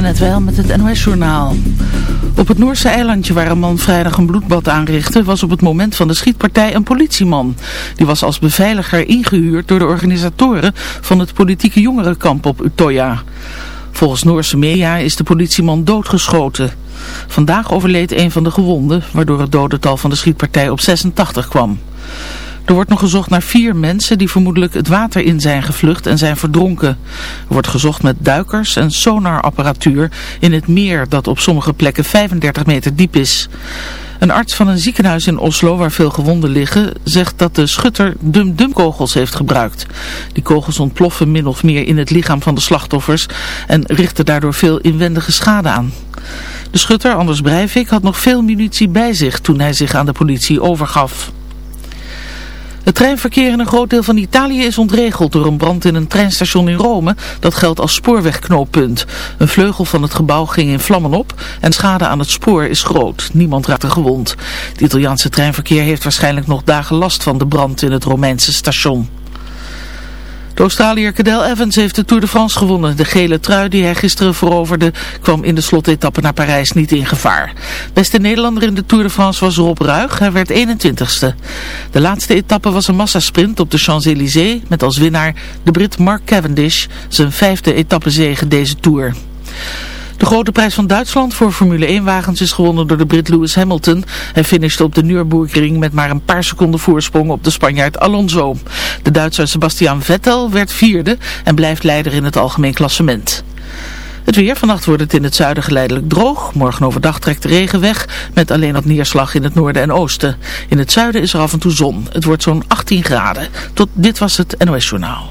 net wel met het NOS-journaal. Op het Noorse eilandje waar een man vrijdag een bloedbad aanrichtte... was op het moment van de schietpartij een politieman. Die was als beveiliger ingehuurd door de organisatoren... van het politieke jongerenkamp op Utoya. Volgens Noorse media is de politieman doodgeschoten. Vandaag overleed een van de gewonden... waardoor het dodental van de schietpartij op 86 kwam. Er wordt nog gezocht naar vier mensen die vermoedelijk het water in zijn gevlucht en zijn verdronken. Er wordt gezocht met duikers en sonarapparatuur in het meer dat op sommige plekken 35 meter diep is. Een arts van een ziekenhuis in Oslo waar veel gewonden liggen zegt dat de schutter dum-dum kogels heeft gebruikt. Die kogels ontploffen min of meer in het lichaam van de slachtoffers en richten daardoor veel inwendige schade aan. De schutter, Anders Breivik, had nog veel munitie bij zich toen hij zich aan de politie overgaf. Het treinverkeer in een groot deel van Italië is ontregeld door een brand in een treinstation in Rome. Dat geldt als spoorwegknooppunt. Een vleugel van het gebouw ging in vlammen op en schade aan het spoor is groot. Niemand raakte gewond. Het Italiaanse treinverkeer heeft waarschijnlijk nog dagen last van de brand in het Romeinse station. De Australiër Cadel Evans heeft de Tour de France gewonnen. De gele trui die hij gisteren veroverde kwam in de slotetappe naar Parijs niet in gevaar. Beste Nederlander in de Tour de France was Rob Ruig. Hij werd 21ste. De laatste etappe was een massasprint op de Champs-Élysées met als winnaar de Brit Mark Cavendish zijn vijfde etappezege deze Tour. De grote prijs van Duitsland voor Formule 1-wagens is gewonnen door de Brit Lewis Hamilton. Hij finishte op de Nürburgring met maar een paar seconden voorsprong op de Spanjaard Alonso. De Duitser Sebastian Vettel werd vierde en blijft leider in het algemeen klassement. Het weer, vannacht wordt het in het zuiden geleidelijk droog. Morgen overdag trekt de regen weg, met alleen wat neerslag in het noorden en oosten. In het zuiden is er af en toe zon. Het wordt zo'n 18 graden. Tot dit was het NOS Journaal.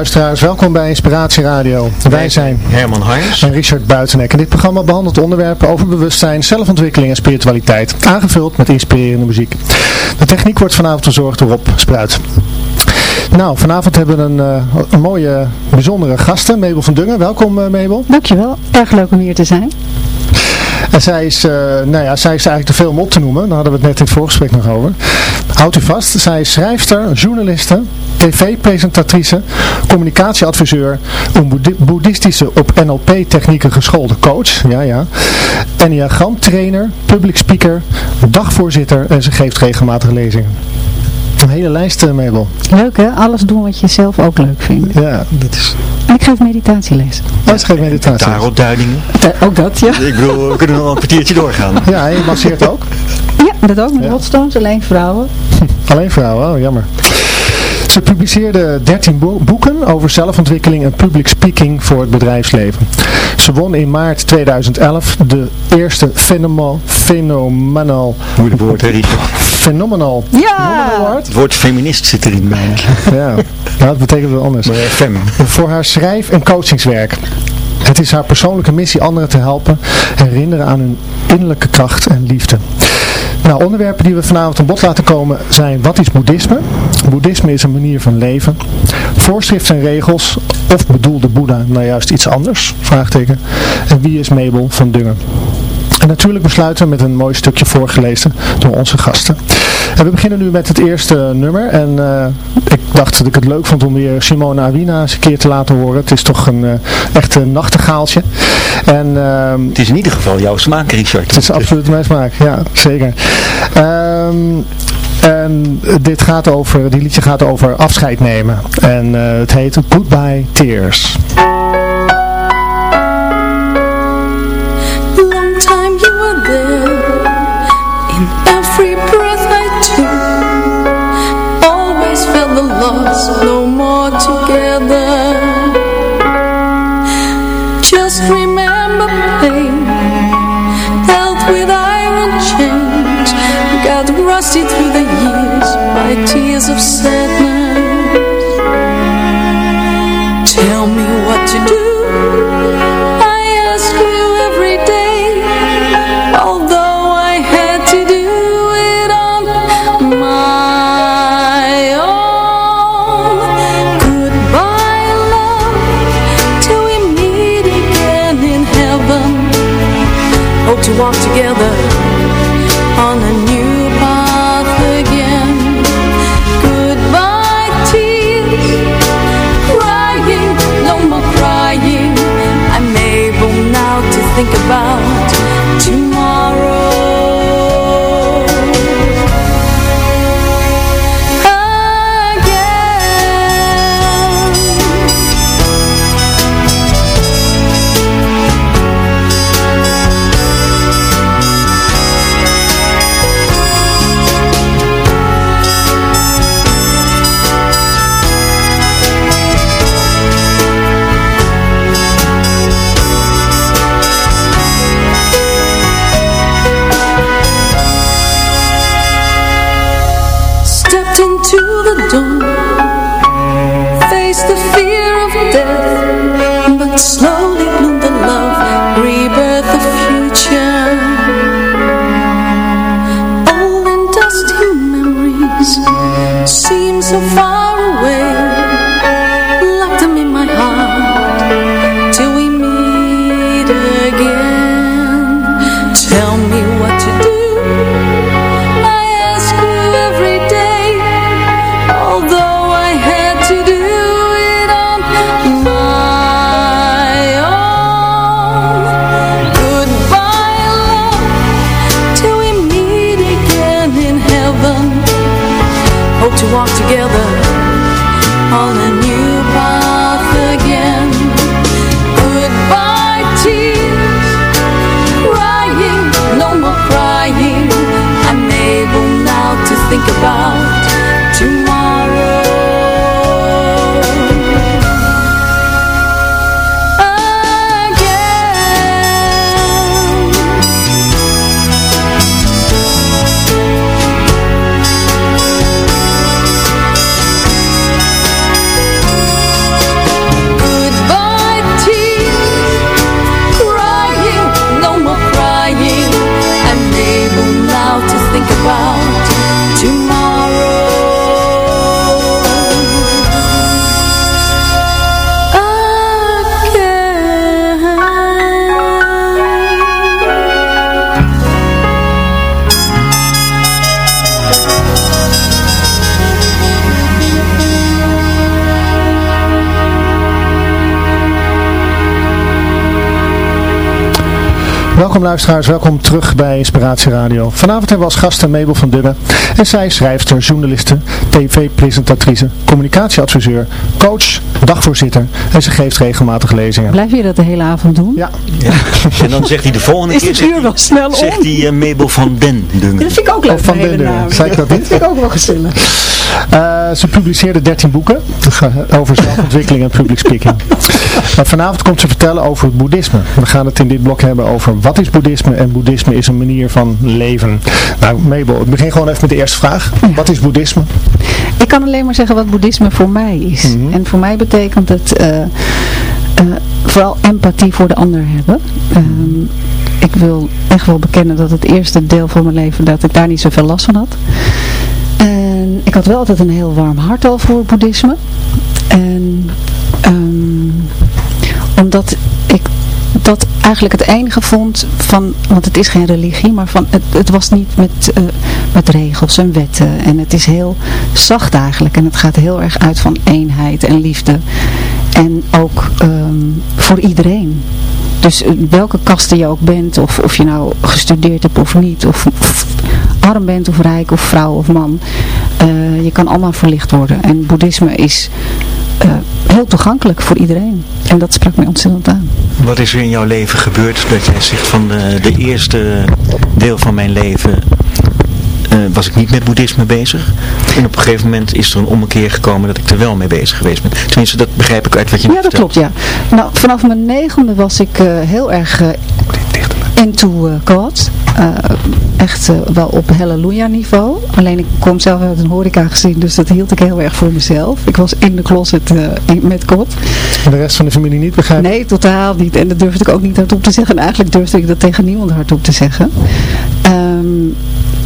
Luisteraars, welkom bij Inspiratie Radio. Wij zijn Herman Harms. en Richard Buitenek en dit programma behandelt onderwerpen over bewustzijn, zelfontwikkeling en spiritualiteit, aangevuld met inspirerende muziek. De techniek wordt vanavond verzorgd door Rob Spruit. Nou, vanavond hebben we een, eh, een mooie, bijzondere gasten, Mabel van Dungen. Welkom eh, Mabel. Dankjewel, erg leuk om hier te zijn. En zij is, eh, nou ja, zij is eigenlijk te veel om op te noemen. Daar hadden we het net in het voorgesprek nog over. Houdt u vast, zij is schrijfster, journaliste, tv-presentatrice, communicatieadviseur, een boeddhi- boeddhistische op NLP-technieken geschoolde coach, ja ja, enneagramtrainer, public speaker, dagvoorzitter en ze geeft regelmatig lezingen. Een hele lijst, eh, Mabel. Leuk hè, alles doen wat je zelf ook leuk vindt. Ja, dat is... En ik geef meditatieles. Dat is geen meditatie. Tarotduidingen. Eh, ook dat, ja. Ik bedoel, we kunnen nog wel een kwartiertje doorgaan. Ja, en je masseert ook. Ja, dat ook met Ja. alleen vrouwen. Alleen vrouwen, oh jammer. Ze publiceerde 13 boe- boeken over zelfontwikkeling en public speaking voor het bedrijfsleven. Ze won in maart 2011 de eerste Phenomenal, phenomenal, Moeilijk woord, hè, Richard? phenomenal, Ja! award. Het woord feminist zit erin bij me. Ja, dat betekent wel anders. Maar fem. Voor haar schrijf- en coachingswerk. Het is haar persoonlijke missie anderen te helpen herinneren aan hun innerlijke kracht en liefde. Nou, onderwerpen die we vanavond aan bod laten komen zijn wat is boeddhisme? Boeddhisme is een manier van leven. Voorschriften en regels of bedoelde Boeddha nou juist iets anders? Vraagteken. En wie is Mabel van Dungen? En natuurlijk besluiten we met een mooi stukje voorgelezen door onze gasten. En we beginnen nu met het eerste nummer. En eh, ik dacht dat ik het leuk vond om weer Simona Awina eens een keer te laten horen. Het is toch een uh, echt een nachtegaaltje. En, uh, het is in ieder geval jouw smaak, Richard. Het is absoluut mijn smaak, ja, zeker. Um, en dit gaat over, die liedje gaat over afscheid nemen. En uh, het heet Goodbye Tears. tears of sadness. Tell me what to do. I ask you every day Although I had to do it on my own. Goodbye love Till we meet again in heaven. Hope to walk together. so far Welkom luisteraars, welkom terug bij Inspiratie Radio. Vanavond hebben we als gasten Mabel van Dubbe. En zij is schrijfster, journaliste, tv-presentatrice, communicatieadviseur, coach, dagvoorzitter. En ze geeft regelmatig lezingen. Blijf je dat de hele avond doen? Ja. ja. En dan zegt hij de volgende is keer... Is het uur wel snel om? Zegt hij uh, Mabel van Den Dungen. dat vind ik ook leuk. Of van Den Dungen. Zei ik dat niet? Dat vind ik ook wel gezellig. Uh, ze publiceerde 13 boeken over zelfontwikkeling en public speaking. Uh, vanavond komt ze vertellen over het boeddhisme. We gaan het in dit blok hebben over wat is boeddhisme en boeddhisme is een manier van leven. Nou Mabel, ik begin gewoon even met de eerste vraag. Wat is boeddhisme? Ik kan alleen maar zeggen wat boeddhisme voor mij is. Mhm. En voor mij betekent het... Uh, eh, vooral empathie voor de ander hebben. Ehm, ik wil echt wel bekennen dat het eerste deel van mijn leven, dat ik daar niet zoveel last van had. Ik had wel altijd een heel warm hart al voor boeddhisme. En ehm, omdat ik dat eigenlijk het enige vond van, want het is geen religie, maar van, het, het was niet met, eh, met regels en wetten. En het is heel zacht eigenlijk. En het gaat heel erg uit van eenheid en liefde. En ook ehm, voor iedereen. Dus eh, welke kasten je ook bent, of, of je nou gestudeerd hebt of niet, of arm bent of rijk of vrouw of man, eh, je kan allemaal verlicht worden. En boeddhisme is eh, heel toegankelijk voor iedereen. En dat sprak mij ontzettend aan. Wat is er in jouw leven gebeurd dat jij zegt van de, de eerste deel van mijn leven eh, was ik niet met boeddhisme bezig. En op een gegeven moment is er een ommekeer gekomen dat ik er wel mee bezig geweest ben. Tenminste, dat begrijp ik uit wat je Ja, dat vertelt. klopt, ja. Nou, vanaf mijn negende was ik eh, heel erg eh, into eh, God. Eh, echt eh, wel op halleluja niveau. Alleen ik kom zelf uit een horeca gezin, dus dat hield ik heel erg voor mezelf. Ik was in de closet in- met God. En de rest van de familie niet begrijpen? Nee, totaal niet. En dat durfde ik ook niet hardop te zeggen. En eigenlijk durfde ik dat tegen niemand hardop te zeggen. Ehm,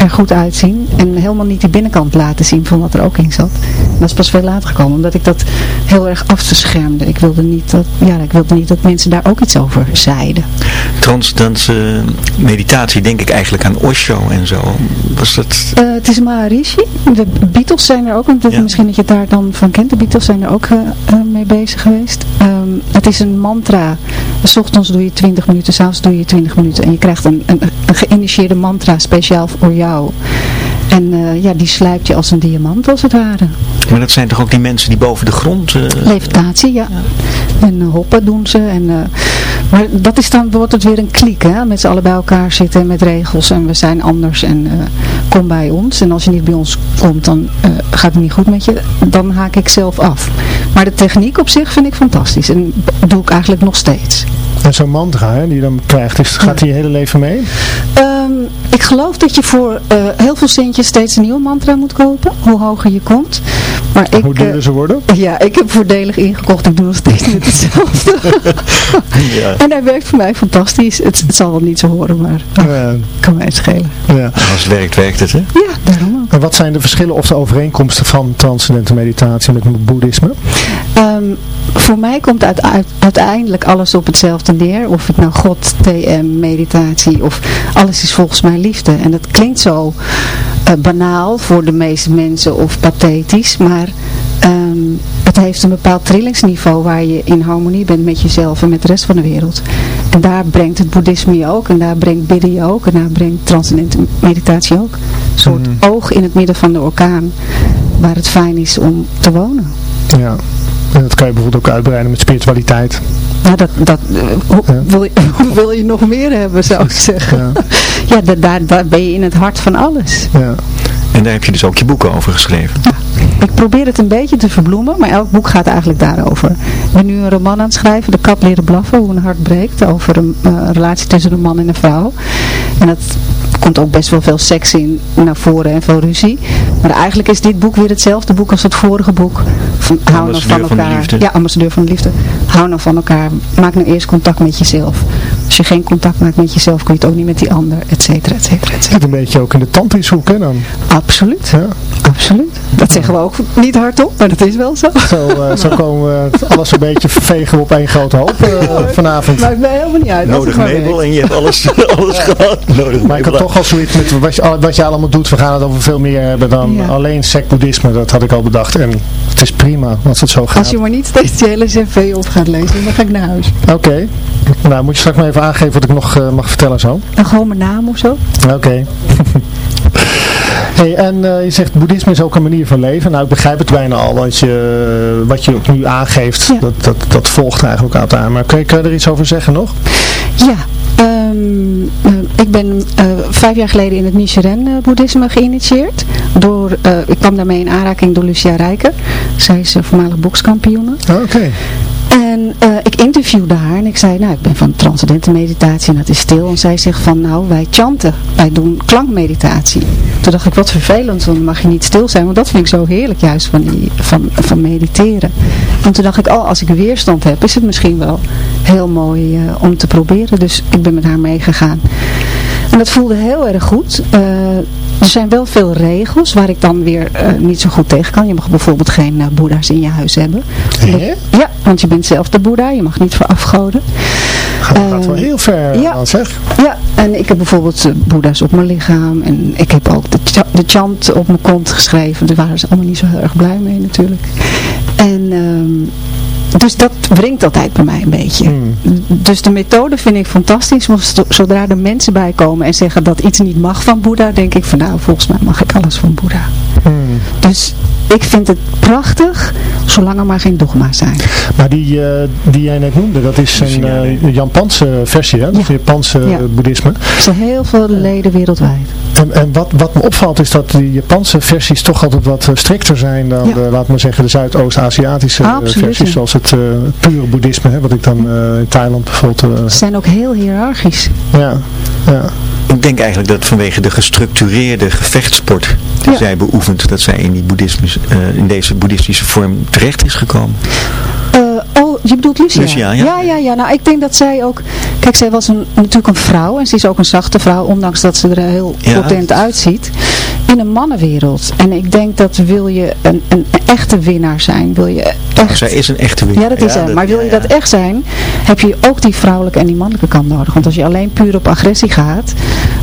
er goed uitzien. En helemaal niet die binnenkant laten zien van wat er ook in zat. En dat is pas veel later gekomen. Omdat ik dat heel erg afschermde. Ik wilde niet dat, ja, ik wilde niet dat mensen daar ook iets over zeiden. Transcendense meditatie denk ik eigenlijk aan Osho en zo. Was dat... Eh, het is Maharishi. De Beatles zijn er ook, want Ja. misschien dat je het daar dan van kent. De Beatles zijn er ook eh, eh, mee bezig geweest. Ehm, het is een mantra. S ochtends doe je 20 minuten, s'avonds doe je 20 minuten. En je krijgt een, een, een geïnitieerde mantra speciaal voor jou. En eh, ja, die slijpt je als een diamant als het ware. Maar dat zijn toch ook die mensen die boven de grond... eh, Levitatie, ja. En eh, hoppen doen ze. En, maar dat is dan, wordt het weer een kliek, hè. Met z'n allen bij elkaar zitten met regels en we zijn anders en eh, kom bij ons. En als je niet bij ons komt, dan eh, gaat het niet goed met je. Dan haak ik zelf af. Maar de techniek op zich vind ik fantastisch. En doe ik eigenlijk nog steeds. En zo'n mantra hè, die je dan krijgt, is, gaat die je hele leven mee? Ehm, ik geloof dat je voor eh, heel veel centjes steeds een nieuwe mantra moet kopen. Hoe hoger je komt. Maar ik, Hoe eh, duurder ze worden? ja, ik heb voordelig ingekocht. Ik doe nog steeds met hetzelfde. ja. En hij werkt voor mij fantastisch. Het, het zal wel niet zo horen, maar ach, Ja, kan mij het schelen. ja. Als het werkt, werkt het, hè? Ja, daarom ook. En wat zijn de verschillen of de overeenkomsten van transcendente meditatie met boeddhisme? Ehm, voor mij komt uit, uit- uiteindelijk alles op hetzelfde neer. Of het nou God, TM, meditatie of alles is volgens mij liefde. En dat klinkt zo eh, banaal voor de meeste mensen of pathetisch. Maar ehm, het heeft een bepaald trillingsniveau waar je in harmonie bent met jezelf en met de rest van de wereld. En daar brengt het boeddhisme je ook. En daar brengt bidden je ook. En daar brengt transcendente meditatie ook. Een soort oog in het midden van de orkaan. Waar het fijn is om te wonen. Ja. En dat kan je bijvoorbeeld ook uitbreiden met spiritualiteit. Ja, dat, dat, eh, hoe, Ja. wil je, hoe wil je nog meer hebben, zou ik zeggen. Ja. Ja, da- daar, daar ben je in het hart van alles. Ja. En daar heb je dus ook je boeken over geschreven. Ik probeer het een beetje te verbloemen, maar elk boek gaat eigenlijk daarover. Ik ben nu een roman aan het schrijven, De kat leren blaffen, hoe een hart breekt. Over een eh, relatie tussen een man en een vrouw. En dat komt ook best wel veel seks in naar voren en veel ruzie. Maar eigenlijk is dit boek weer hetzelfde boek als het vorige boek. Van, hou nou Ambassadeur van van elkaar. liefde. Ja, ambassadeur van de liefde. Hou nou van elkaar. Maak nou eerst contact met jezelf. Als je geen contact maakt met jezelf, kun je het ook niet met die ander, et cetera, et cetera, et cetera. Een beetje ook in de tantrishoek hè dan. Absoluut. Ja. Absoluut. Dat zeggen we ook niet hardop, maar dat is wel zo. Zo, eh, zo komen we alles een beetje vervegen op één grote hoop eh, vanavond. Maakt mij helemaal niet uit. Nodig werkt. en je hebt alles, alles gehad. Nodig Maar ik had Mabel. toch al zoiets met wat je, wat je allemaal doet. We gaan het over veel meer hebben dan Ja. alleen sec-boeddhisme. Dat had ik al bedacht. En het is prima als het zo gaat. Als je maar niet steeds die hele cv op gaat lezen, dan ga ik naar huis. Oké. Nou, moet je straks maar even aangeven wat ik nog eh, mag vertellen zo. Dan gewoon mijn naam of zo. Oké. hey, en eh, je zegt boeddhisme is ook een manier van leven. Nou, ik begrijp het bijna al. Want je, wat je ook nu aangeeft, Ja. dat, dat, dat volgt eigenlijk uit aan. Maar kun je, kun je er iets over zeggen nog? Ja, eh, Ehm, eh, ik ben eh, vijf jaar geleden in het Nichiren-boeddhisme geïnitieerd. Door, eh, ik kwam daarmee in aanraking door Lucia Rijker. Zij is voormalig bokskampioene. Oké. En eh, ik interviewde haar en ik zei, nou ik ben van transcendente meditatie en dat is stil. En zij zegt van, nou wij chanten, wij doen klankmeditatie. Toen dacht ik, wat vervelend, dan mag je niet stil zijn. Want dat vind ik zo heerlijk juist van, die, van, van mediteren. En toen dacht ik, oh als ik weerstand heb, is het misschien wel heel mooi eh, om te proberen. Dus ik ben met haar meegegaan. En dat voelde heel erg goed. Eh, er zijn wel veel regels waar ik dan weer eh, niet zo goed tegen kan. Je mag bijvoorbeeld geen eh, boeddha's in je huis hebben. Ja, want je bent zelf de boeddha. Je mag niet voor afgoden. Gaat, gaat wel heel ver, ja. zeg. Ja, en ik heb bijvoorbeeld boeddha's op mijn lichaam. En ik heb ook de chant op mijn kont geschreven. Daar waren ze allemaal niet zo heel erg blij mee natuurlijk. En... ehm, dus dat wringt altijd bij mij een beetje. Hmm. Dus de methode vind ik fantastisch. Maar zo- zodra er mensen bij komen en zeggen dat iets niet mag van Boeddha, denk ik van nou, volgens mij mag ik alles van Boeddha. Hmm. Dus ik vind het prachtig, zolang er maar geen dogma's zijn. Maar die, eh, die jij net noemde, dat is een eh, Japanse versie, hè? Ja. Japanse Ja. eh, boeddhisme. Er zijn heel veel leden wereldwijd. En, en wat, wat me opvalt is dat die Japanse versies toch altijd wat eh, strikter zijn dan, Ja. de, laat maar zeggen, de Zuidoost-Aziatische versies. Zoals het eh pure boeddhisme, hè, wat ik dan eh, in Thailand bijvoorbeeld... Ze zijn ook heel hiërarchisch. ja, ja. Ik denk eigenlijk dat vanwege de gestructureerde gevechtssport die Ja. zij beoefent, dat zij in, die boeddhismus, eh, in deze boeddhistische vorm terecht is gekomen. Je bedoelt Lucia? Lucia, ja. ja. Ja, ja, Nou, ik denk dat zij ook... Kijk, zij was een, natuurlijk een vrouw. En ze is ook een zachte vrouw, ondanks dat ze er heel potent uitziet. In een mannenwereld. En ik denk dat wil je een, een, echte winnaar zijn, wil je echt... Zij is een echte winnaar. Ja, dat is zij. Maar wil je dat echt zijn, heb je ook die vrouwelijke en die mannelijke kant nodig. Want als je alleen puur op agressie gaat,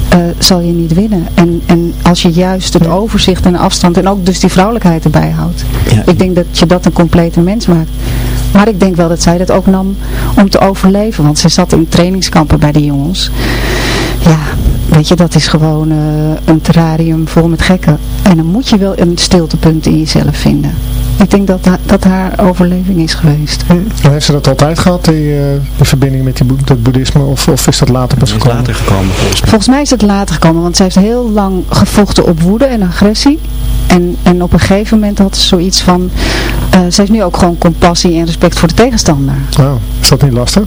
eh, zal je niet winnen. En, en als je juist het overzicht en de afstand en ook dus die vrouwelijkheid erbij houdt. Ja. Ik denk dat je dat een complete mens maakt. Maar ik denk wel dat zij dat ook nam om te overleven. Want zij zat in trainingskampen bij die jongens. Ja, weet je, dat is gewoon eh, een terrarium vol met gekken. En dan moet je wel een stiltepunt in jezelf vinden. Ik denk dat dat haar overleving is geweest. En heeft ze dat altijd gehad, die, eh, die verbinding met die dat boeddhisme? Of, of is dat later pas gekomen? later gekomen volgens mij. Volgens mij is het later gekomen, want zij heeft heel lang gevochten op woede en agressie. En, en op een gegeven moment had ze zoiets van, eh ze heeft nu ook gewoon compassie en respect voor de tegenstander. Oh, is dat niet lastig?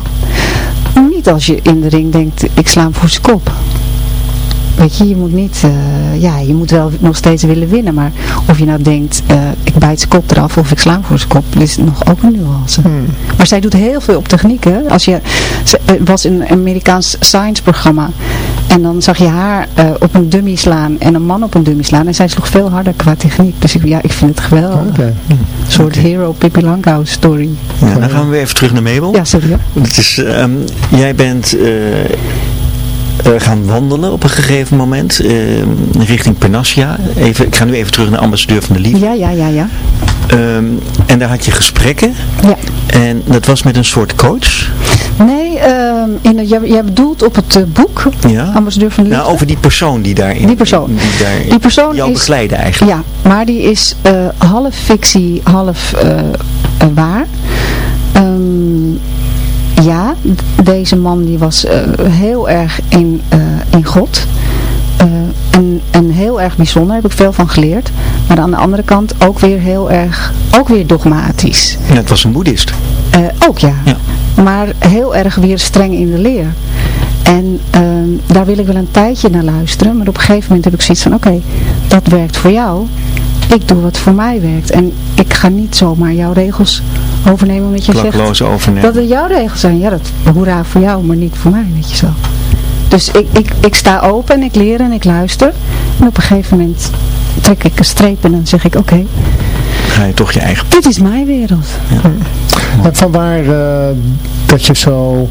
Niet als je in de ring denkt, ik sla hem voor zijn kop. Weet je, je moet niet, eh, ja, je moet wel nog steeds willen winnen, maar of je nou denkt, eh, ik bijt zijn kop eraf of ik sla hem voor zijn kop, is nog ook een nuance. Hmm. Maar zij doet heel veel op techniek, hè. Als je, ze eh, was in een Amerikaans science programma en dan zag je haar op een dummy slaan en een man op een dummy slaan en zij sloeg veel harder qua techniek. Dus ik, ja, ik vind het geweldig. Een soort hero Pippi story. Ja, dan gaan we weer even terug naar Mabel. Ja, sorry. Het is, ehm, jij bent gaan wandelen op een gegeven moment ehm, richting Pernassia. Even, ik ga nu even terug naar ambassadeur van de Liefde. Ja, ja, ja, ja. Ehm, en daar had je gesprekken. Ja. En dat was met een soort coach. Nee, ehm, in jij, jij bedoelt op het eh, boek, Ja. Ambassadeur van de Liefde? Nou, over die persoon die daarin Die persoon. die persoon jou is- begeleidde eigenlijk. Ja, maar die is eh, half fictie, half eh, eh, waar. Ja, deze man die was eh, heel erg in, eh, in God. Eh, en, en heel erg bijzonder, heb ik veel van geleerd. Maar aan de andere kant ook weer heel erg, ook weer dogmatisch. Ja, het was een boeddhist. Ook ja. Ja. Maar heel erg weer streng in de leer. En ehm, daar wil ik wel een tijdje naar luisteren. Maar op een gegeven moment heb ik zoiets van, oké, dat werkt voor jou. Ik doe wat voor mij werkt. En ik ga niet zomaar jouw regels overnemen omdat je zegt overnemen. dat het jouw regels zijn. Ja, dat hoera voor jou, maar niet voor mij, weet je zo. Dus ik, ik, ik sta open en ik leer en ik luister. En op een gegeven moment trek ik een streep en dan zeg ik, oké, Ga je toch je eigen... dit is mijn wereld. En vanwaar eh, dat je zo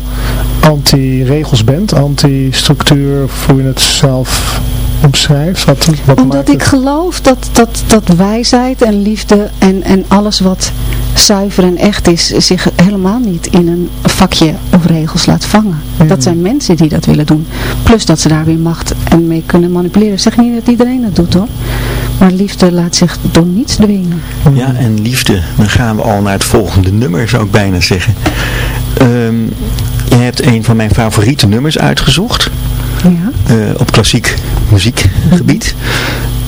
anti-regels bent, anti-structuur, hoe je het zelf omschrijft? Wat, wat Omdat ik geloof dat, dat, dat wijsheid en liefde en, en alles wat zuiver en echt is, zich helemaal niet in een vakje of regels laat vangen. Dat zijn mensen die dat willen doen. Plus dat ze daar weer macht en mee kunnen manipuleren. Ik zeg niet dat iedereen dat doet hoor. Maar liefde laat zich door niets dwingen. Ja, en liefde. Dan gaan we al naar het volgende nummer, zou ik bijna zeggen. ehm, je hebt een van mijn favoriete nummers uitgezocht. Ja. eh, op klassiek muziekgebied.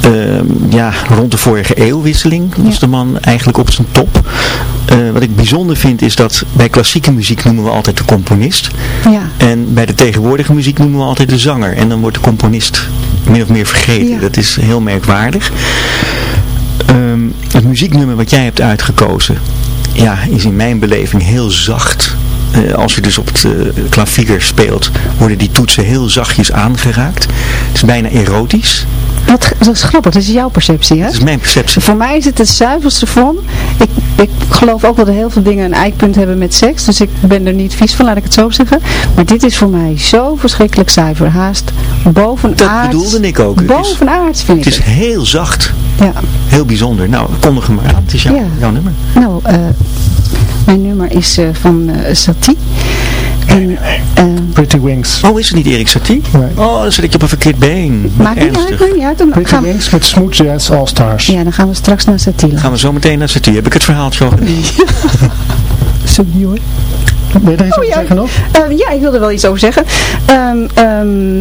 Ehm, ja, rond de vorige eeuwwisseling was Ja. de man eigenlijk op zijn top. Eh, wat ik bijzonder vind is dat bij klassieke muziek noemen we altijd de componist. Ja. En bij de tegenwoordige muziek noemen we altijd de zanger. En dan wordt de componist min of meer vergeten. Ja. Dat is heel merkwaardig. Ehm, het muzieknummer wat jij hebt uitgekozen, ja, is in mijn beleving heel zacht. Eh, als je dus op het eh, klavier speelt, worden die toetsen heel zachtjes aangeraakt. Het is bijna erotisch. Dat, dat is grappig, dat is jouw perceptie, hè? Dat is mijn perceptie. Voor mij is het de zuiverste vorm. Ik, ik geloof ook wel dat heel veel dingen een eikpunt hebben met seks. Dus ik ben er niet vies van, laat ik het zo zeggen. Maar dit is voor mij zo verschrikkelijk zuiver. Haast bovenaards. Dat bedoelde ik ook. Het is- Bovenaards vind Het ik is het. heel zacht. Ja. Heel bijzonder. Nou, kondig hem maar aan. Het is jouw, Ja. jouw nummer. Nou, eh, mijn nummer is eh, van eh, Satie. En, eh, Pretty Wings. Oh, is het niet Erik Satie? Nee. Oh, dan zit ik op een verkeerd been. maakt niet uit, niet uit. Dan Pretty gaan, Wings met Smooth Jazz All Stars. ja, dan gaan we straks naar Satie. Gaan we zo meteen naar Satie. Heb ik het verhaaltje al gedaan? Sorry hoor. Ben je er iets Oh, over ja. zeggen nog? Eh, ja, ik wilde er wel iets over zeggen. Ehm, ehm,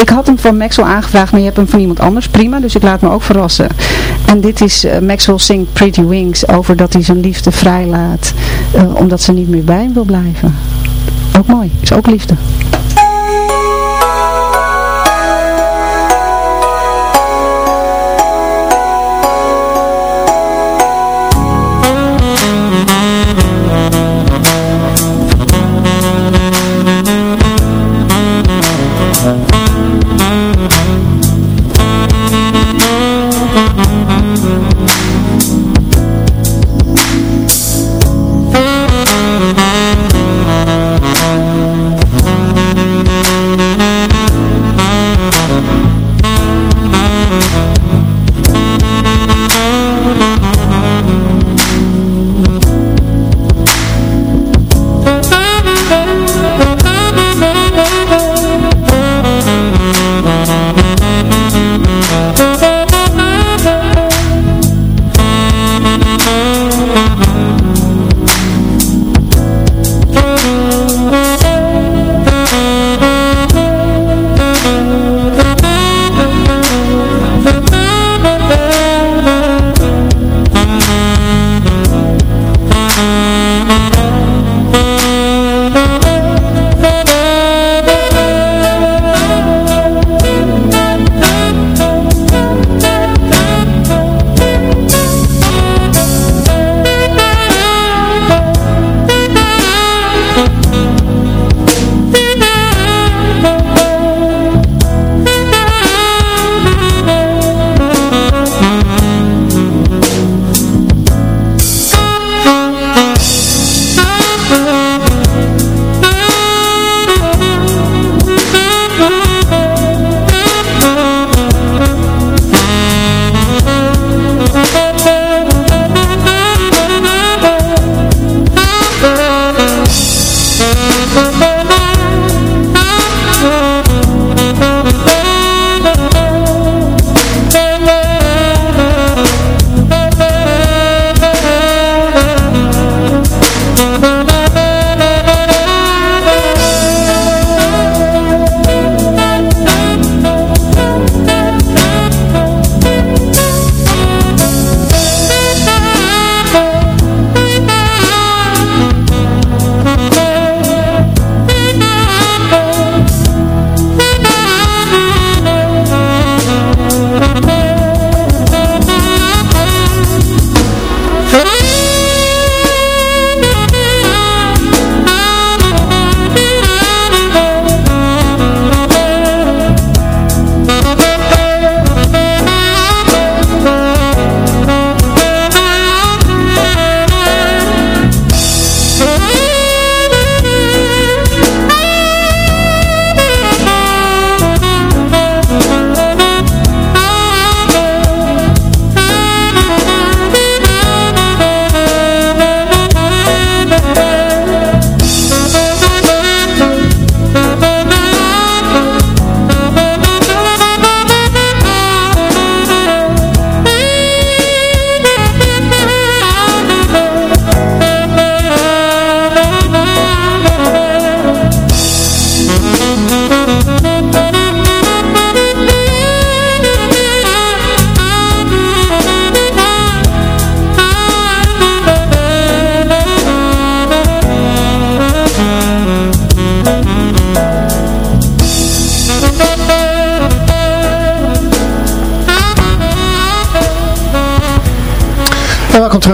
ik had hem van Maxwell aangevraagd, maar je hebt hem van iemand anders. Prima, dus ik laat me ook verrassen. En dit is eh, Maxwell Pretty Wings over dat hij zijn liefde vrijlaat. eh, omdat ze niet meer bij hem wil blijven. Ook mooi, is ook liefde.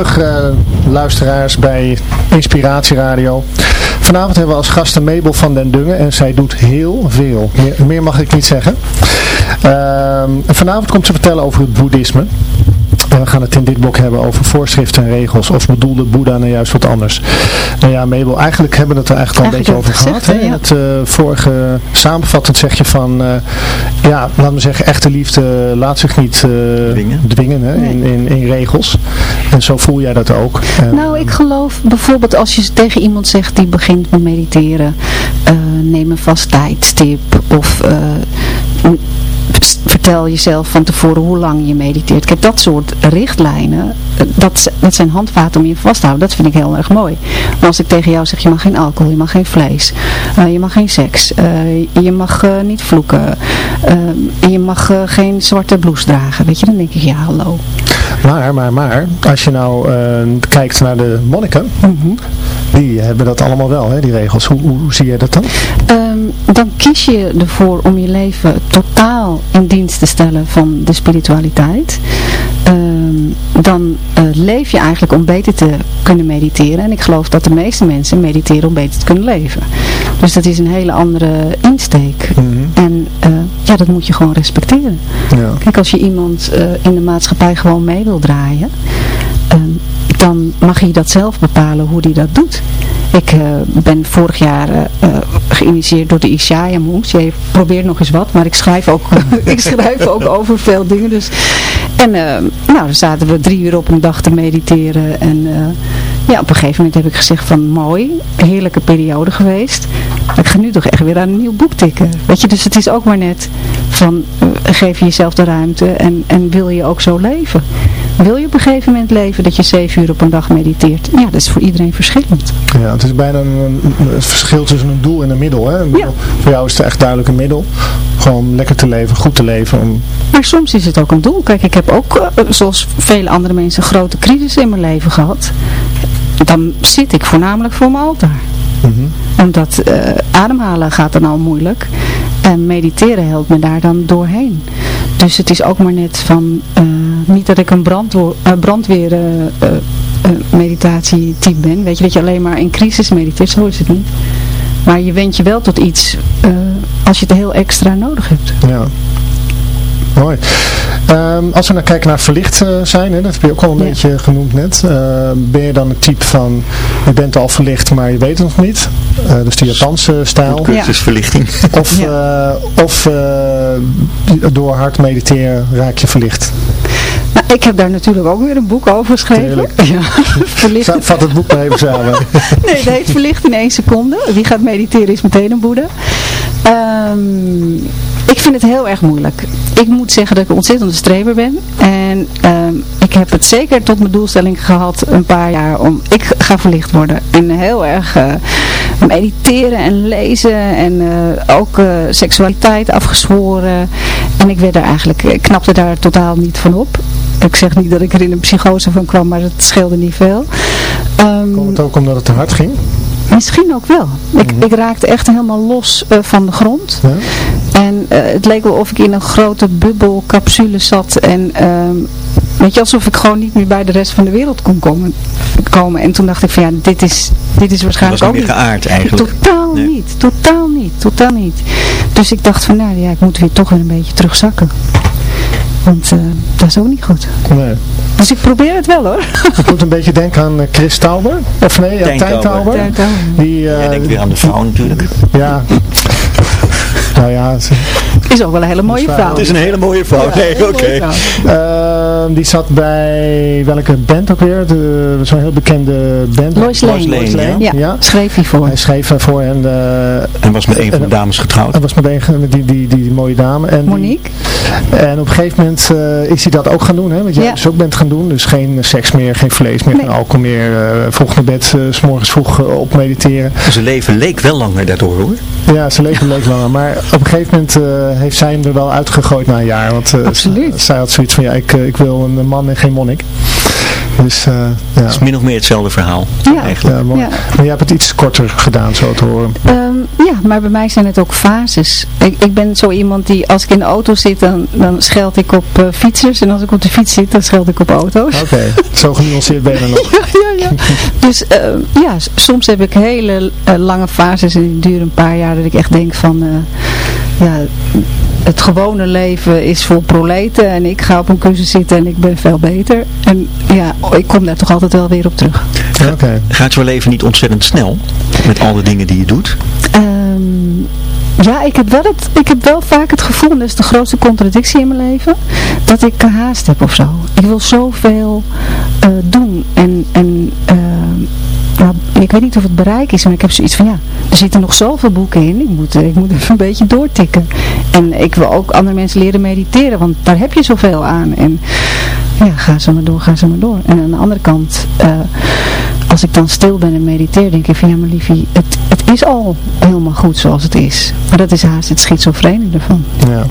Terug eh, luisteraars bij Inspiratie Radio. Vanavond hebben we als gasten Mabel van den Dungen en zij doet heel veel. Meer, mag ik niet zeggen. Ehm, vanavond komt ze vertellen over het boeddhisme. En we gaan het in dit blok hebben over voorschriften en regels. Of bedoelde Boeddha nou juist wat anders? Nou ja, Mabel, eigenlijk hebben we het er eigenlijk al een beetje over gehad. Hè? In het uh, vorige samenvattend zeg je van, uh, ja, laat me zeggen, echte liefde laat zich niet uh, dwingen, dwingen hè? Nee. In, in, in, regels. En zo voel jij dat ook. En, nou, ik geloof bijvoorbeeld als je tegen iemand zegt die begint met mediteren, neem een vast tijdstip of vertel jezelf van tevoren hoe lang je mediteert. Kijk, dat soort richtlijnen, dat, zijn handvaten om je vast te houden. Dat vind ik heel erg mooi. Maar als ik tegen jou zeg, je mag geen alcohol, je mag geen vlees, uh, je mag geen seks, uh, je mag uh, niet vloeken, je mag geen zwarte blouse dragen. Weet je, dan denk ik, ja, hallo. Maar, maar, maar, als je nou kijkt naar de monniken, mm -hmm. die hebben dat allemaal wel, hè, die regels. Hoe, hoe, hoe zie je dat dan? Um, dan kies je ervoor om je leven totaal in dienst te stellen van de spiritualiteit. Um, dan uh, leef je eigenlijk om beter te kunnen mediteren. En ik geloof dat de meeste mensen mediteren om beter te kunnen leven. Dus dat is een hele andere insteek. Mm -hmm. En uh, ja, dat moet je gewoon respecteren. Ja. Kijk, als je iemand uh, in de maatschappij gewoon mee wil draaien, um, dan mag je dat zelf bepalen hoe die dat doet. Ik uh, ben vorig jaar uh, geïnitieerd door de Ishaya Monks. Jij probeert nog eens wat, maar ik schrijf ook, ik schrijf ook over veel dingen. Dus. En uh, nou, dan zaten we drie uur op een dag te mediteren. En ja, op een gegeven moment heb ik gezegd van mooi, heerlijke periode geweest. Ik ga nu toch echt weer aan een nieuw boek tikken. Weet je, dus het is ook maar net van geef je jezelf de ruimte en, en wil je ook zo leven. Wil je op een gegeven moment leven dat je zeven uur op een dag mediteert? Ja, dat is voor iedereen verschillend. Ja, het is bijna een, een, een verschil tussen een doel en een middel. Hè? Ja. Voor jou is het echt duidelijk een middel. Gewoon lekker te leven, goed te leven. Om... Maar soms is het ook een doel. Kijk, ik heb ook, uh, zoals vele andere mensen, een grote crisis in mijn leven gehad. Dan zit ik voornamelijk voor mijn altaar. Mm -hmm. Omdat uh, ademhalen gaat dan al moeilijk. En mediteren helpt me daar dan doorheen. Dus het is ook maar net van... Uh, niet dat ik een brandweer, uh, brandweer meditatietype ben. Weet je, dat je alleen maar in crisis mediteert. Zo is het niet. Maar je wendt je wel tot iets als je het heel extra nodig hebt. Ja. Mooi. Um, als we nou kijken naar verlicht uh, zijn, hè, dat heb je ook al een ja. beetje genoemd net. Uh, ben je dan het type van, je bent al verlicht, maar je weet het nog niet. Uh, dus de Japanse stijl. Cursusverlichting. Ja. Of, ja. of door hard mediteren raak je verlicht. Nou, ik heb daar natuurlijk ook weer een boek over geschreven. Ja. Verlicht... Vat het boek maar even samen. nee, dat heet Verlicht in één seconde. Wie gaat mediteren is meteen een boede. Um, vind het heel erg moeilijk. Ik moet zeggen dat ik een ontzettende streber ben. En um, ik heb het zeker tot mijn doelstelling gehad een paar jaar om, ik ga verlicht worden. En heel erg uh, mediteren en lezen en uh, ook uh, seksualiteit afgezworen. En ik werd er eigenlijk, ik knapte daar totaal niet van op. Ik zeg niet dat ik er in een psychose van kwam, maar het scheelde niet veel. Um, Komt het ook omdat het te hard ging? Misschien ook wel. Ik, -hmm. ik raakte echt helemaal los uh, van de grond. Ja. En uh, het leek wel of ik in een grote bubbelcapsule zat. En uh, weet je, alsof ik gewoon niet meer bij de rest van de wereld kon komen. komen. En toen dacht ik van ja, dit is, dit is waarschijnlijk was ook niet geaard eigenlijk. Totaal nee. niet. Totaal niet. Totaal niet. Dus ik dacht van nou ja, ik moet weer toch weer een beetje terugzakken. Want uh, dat is ook niet goed. Nee. Dus ik probeer het wel hoor. Ik moet een beetje denken aan uh, Chris Tauber. Of nee, ja, Tijn Tauber. Die, uh, ja, denk weer aan de vrouw natuurlijk. Ja. Nou ja. Is ook wel een hele mooie vrouw. Het is een hele mooie vrouw. Ja, nee, oké. Okay. Uh, die zat bij welke band ook weer? Zo'n heel bekende band. Lois Lane. Lois Lane ja. ja. Schreef hij voor. Hij schreef voor hen. en was met een van de dames getrouwd. En was met een van die, die, die, die mooie dame. En Monique. Die, en op een gegeven moment uh, is hij dat ook gaan doen. Hè, wat jij ja. dus ook bent gaan doen. Dus geen seks meer, geen vlees meer, nee. geen alcohol meer. Uh, vroeg naar bed, uh, s morgens vroeg op mediteren. Zijn leven leek wel langer daardoor hoor. Ja, zijn leven leek langer. Maar op een gegeven moment heeft zij hem er wel uitgegooid na een jaar. Want uh, Absoluut. zij had zoiets van, ja, ik, ik wil een man en geen monnik. Dus, uh, ja. Het is min of meer hetzelfde verhaal. Ja. Eigenlijk. Ja, mooi. Ja. Maar jij hebt het iets korter gedaan, zo te horen. Ehm, ja, maar bij mij zijn het ook fases. Ik, ik ben zo iemand die, als ik in de auto zit, dan, dan scheld ik op eh, fietsers. En als ik op de fiets zit, dan scheld ik op auto's. Oké, zo genuanceerd ben je dan nog. Ja, ja, ja. Dus ehm, ja, soms heb ik hele eh, lange fases en die duren een paar jaar dat ik echt denk van, eh, ja, het gewone leven is voor proleten en ik ga op een kussen zitten en ik ben veel beter. En ja, ik kom daar toch altijd wel weer op terug. Oké. Gaat jouw leven niet ontzettend snel met al de dingen die je doet? Ehm, ja, ik heb, wel het, ik heb wel vaak het gevoel, en dat is de grootste contradictie in mijn leven, dat ik haast heb of zo. Ik wil zoveel eh, doen en, en ehm, nou, ik weet niet of het bereik is, maar ik heb zoiets van ja, er zitten nog zoveel boeken in, ik moet, eh, ik moet even een beetje doortikken. En ik wil ook andere mensen leren mediteren, want daar heb je zoveel aan. En ja, ga zo maar door, ga zo maar door. En aan de andere kant, eh, als ik dan stil ben en mediteer, denk ik van ja, maar liefie, het, het is al helemaal goed zoals het is. Maar dat is haast het schizofrene ervan. Ja.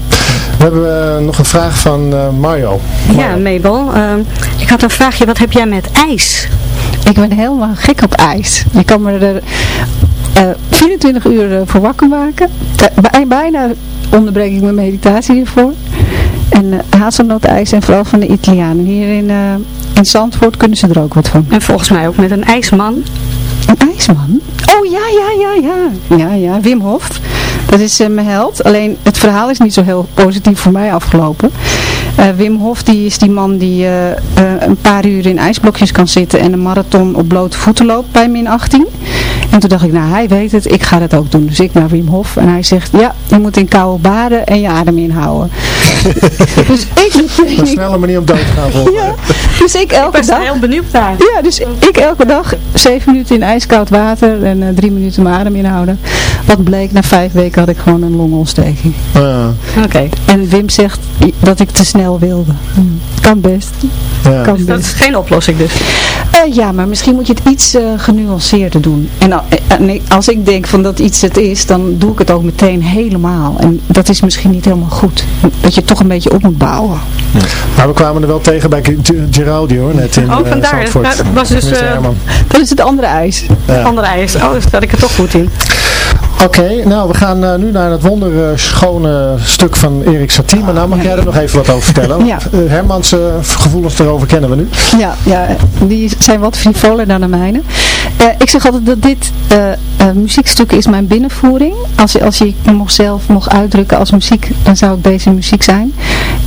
We hebben eh, nog een vraag van eh, Mario. Ja, Mabel. ehm, ik had een vraagje. Wat heb jij met ijs? Ik ben helemaal gek op ijs. Je kan me er eh, 24 uur eh, voor wakker maken. Bij- bijna onderbreek ik mijn meditatie hiervoor. En uh, hazelnootijs en vooral van de Italianen. Hier in, eh, in Zandvoort kunnen ze er ook wat van. En volgens mij ook met een ijsman. Een ijsman? Oh ja, ja, ja, ja. Ja, ja, Wim Hof. Dat is eh, mijn held. Alleen het verhaal is niet zo heel positief voor mij afgelopen. Eh, Wim Hof die is die man die eh, eh, een paar uur in ijsblokjes kan zitten en een marathon op blote voeten loopt bij min 18. En toen dacht ik, nou hij weet het, ik ga dat ook doen. Dus ik naar Wim Hof en hij zegt, ja, je moet in koude baden en je adem inhouden. dus ik Een snelle manier om dood te gaan volgen. ja, dus ik elke Ik ben dag... heel benieuwd daar. Ja, dus ik elke dag zeven minuten in ijskoud water en eh, drie minuten mijn adem inhouden. Wat bleek, na vijf weken had ik gewoon een longontsteking. Ja, Oké. En Wim zegt dat ik te snel wilde. Hm, Kan best. ja. Kan Dus dat best. is geen oplossing dus. Eh, ja, maar misschien moet je het iets eh, genuanceerder doen. En, en ik- als ik denk van dat iets het is, dan doe ik het ook meteen helemaal. En dat is misschien niet helemaal goed. Dat je het toch een beetje op moet bouwen. Maar we kwamen er wel tegen bij Geraldi hoor, net in Oh, eh, vandaar. Zandvoort. Nou, dat was dus, eh. Dat is het andere ijs. Ja. Andere ijs. Oh, daar zat ik er toch goed in. Oké, nou we gaan eh, nu naar het wonderschone stuk van Erik Satie. Maar nou mag jij er nog even wat over vertellen. Ja. Eh, Hermans eh, gevoelens erover kennen we nu. Ja, ja, die zijn wat frivoler dan de mijne. Ik zeg altijd dat dit muziekstuk is mijn binnenvoering. Als, je- als je me nog zelf mocht uitdrukken als muziek, dan zou ik deze muziek zijn.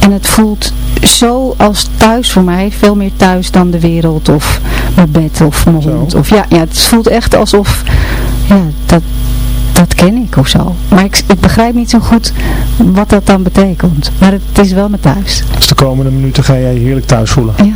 En het voelt zo als thuis voor mij. Veel meer thuis dan de wereld of mijn bed of mijn hond. Of ja, ja, het voelt echt alsof, ja, dat, dat ken ik of zo. Maar ik, ik begrijp niet zo goed wat dat dan betekent. Maar het is wel mijn thuis. Dus de komende minuten ga jij je heerlijk thuis voelen. Ja.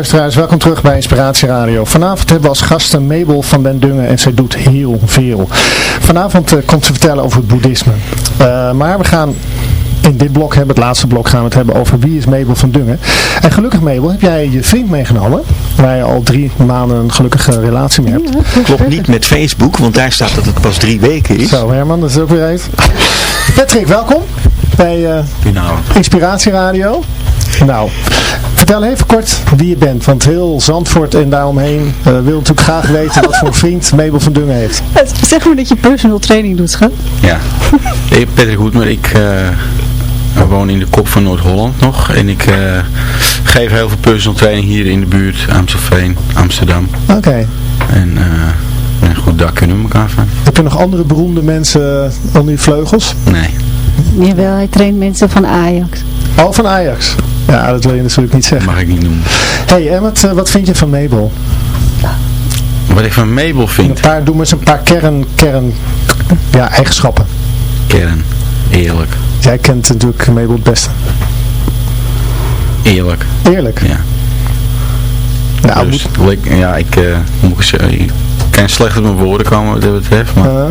Luisteraars, welkom terug bij Inspiratie Radio. Vanavond hebben we als gasten Mabel van den Dungen en zij doet heel veel. Vanavond eh, komt ze vertellen over het boeddhisme. Eh, maar we gaan in dit blok hebben, het laatste blok, gaan we het hebben over wie is Mabel van Dungen. En gelukkig Mabel, heb jij je vriend meegenomen, waar je al drie maanden een gelukkige relatie mee hebt. Klopt niet met Facebook, want daar staat dat het pas drie weken is. Zo Herman, dat is ook weer eens. Patrick, welkom bij eh, Inspiratie Radio. Nou, vertel even kort wie je bent, want heel Zandvoort en daaromheen eh, wil natuurlijk graag weten wat voor vriend Mabel van Dungen heeft. Zeg maar dat je personal training doet, schat. Ja, ik ben Patrick Hoedmer. Ik eh, woon in de kop van Noord-Holland nog. En ik eh, geef heel veel personal training hier in de buurt. Amstelveen, Amsterdam. Oké. En, eh, en goed, daar kunnen we elkaar van. Heb je nog andere beroemde mensen onder je vleugels? Nee. Jawel, hij traint mensen van Ajax. Oh, van Ajax. Ja, dat wil je natuurlijk niet zeggen. Mag ik niet noemen. hey, en wat, eh, wat vind je van Mabel? Wat ik van Mabel Een vind. paar, doe maar eens een paar kern, kern ja, eigenschappen. Kern. Eerlijk. Jij kent natuurlijk Mabel het beste. Eerlijk. Eerlijk. Ja. Nou, dus, ik- ja, ik, eh, moet ik, zeggen, ik kan slecht op mijn woorden komen wat dat betreft. Maar Uh,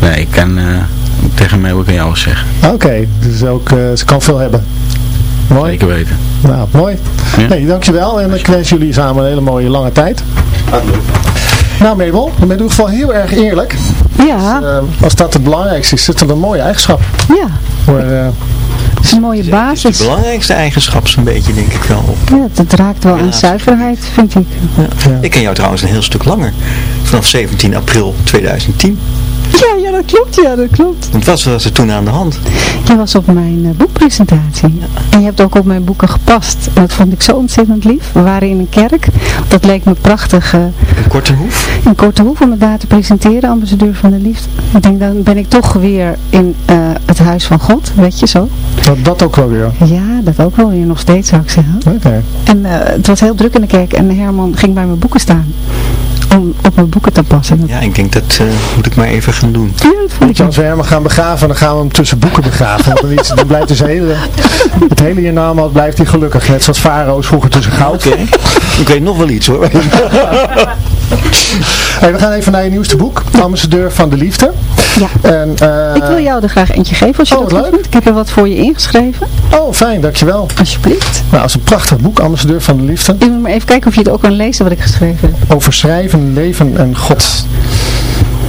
nee, ik kan eh, tegen Mabel kan je alles zeggen. Oké, dus ook, ze kan veel hebben. Mooi. Zeker weten. Nou, mooi. Ja. Hey, dankjewel en ik wens jullie samen een hele mooie lange tijd. Nou Mabel, je bent in ieder geval heel erg eerlijk. Ja, Eh, als dat het belangrijkste is, zit er een mooie eigenschap. ja. Voor, eh, Het is een mooie Het is basis. de belangrijkste eigenschap zo'n beetje, denk ik wel. Op. Ja, het raakt wel aan zuiverheid, vind ik. Ja. Ik ken jou trouwens een heel stuk langer. Vanaf 17 april 2010. Ja, ja, dat klopt, ja, dat klopt. Want wat was er toen aan de hand? Je was op mijn eh, boekpresentatie. En je hebt ook op mijn boeken gepast. En dat vond ik zo ontzettend lief. We waren in een kerk. Dat leek me prachtig. eh, Een korte hoef? in Korte Hoef om het daar te presenteren, ambassadeur van de liefde. Ik denk, dan ben ik toch weer in eh, het huis van God, weet je zo. dat, dat ook wel weer. Ja, dat ook wel weer nog steeds zou ik zeggen. Oké. En eh, het was heel druk in de kerk en Herman ging bij mijn boeken staan. Op mijn boeken te passen. Ja, ik denk dat eh, moet ik maar even gaan doen. ja, dat vond Weet ik je, als we hem gaan begraven, dan gaan we hem tussen boeken begraven. Want dan, is, dan blijft dus hele, het hele hiernamaals blijft hij gelukkig. Net zoals Farao's vroeger tussen goud. Oké. Ik weet nog wel iets hoor. Hey, we gaan even naar je nieuwste boek, Ambassadeur van de Liefde. Ja. En, eh, Ik wil jou er graag eentje geven als je Oh, dat leuk. vindt. Ik heb er wat voor je ingeschreven. Oh, fijn, dankjewel. Alsjeblieft. Nou, dat is een prachtig boek, Ambassadeur van de Liefde. Ik moet maar even kijken of je het ook kan lezen wat ik geschreven heb. Over schrijven, leven en God.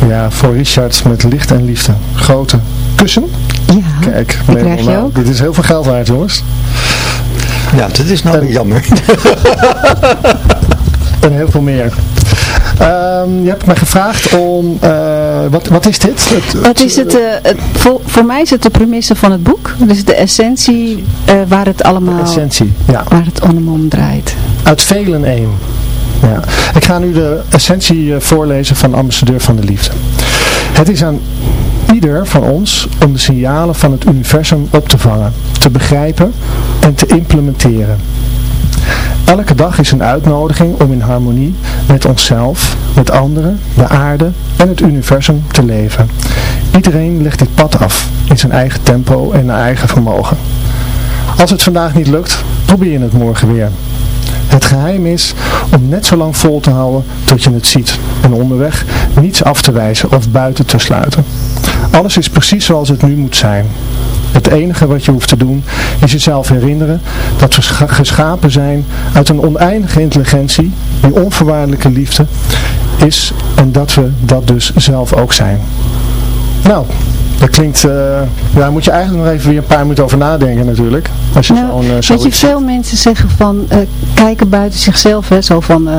Ja, voor Richard met licht en liefde. Grote kussen. Ja, Kijk, krijg je nou, ook. dit is heel veel geld waard, jongens. Ja, dat is nou En- jammer. En heel veel meer. Ehm, je hebt mij gevraagd om, eh, wat, wat is dit? Het, Het is het, eh, het- voor, voor mij is het de premisse van het boek. Dus de essentie eh, waar het allemaal essentie, ja. waar het om draait. Uit velen één. Ja. Ik ga nu de essentie voorlezen van Ambassadeur van de Liefde. Het is aan ieder van ons om de signalen van het universum op te vangen, te begrijpen en te implementeren. Elke dag is een uitnodiging om in harmonie met onszelf, met anderen, de aarde en het universum te leven. Iedereen legt dit pad af in zijn eigen tempo en naar eigen vermogen. Als het vandaag niet lukt, probeer je het morgen weer. Het geheim is om net zo lang vol te houden tot je het ziet en onderweg niets af te wijzen of buiten te sluiten. Alles is precies zoals het nu moet zijn. Het enige wat je hoeft te doen is jezelf herinneren dat we scha- geschapen zijn uit een oneindige intelligentie die onvoorwaardelijke liefde is en dat we dat dus zelf ook zijn. Nou, dat klinkt, eh, ja, daar moet je eigenlijk nog even weer een paar minuten over nadenken natuurlijk. Als je Nou, zo'n, eh, weet je, veel mensen zeggen van, eh, kijken buiten zichzelf, hè, zo van, eh,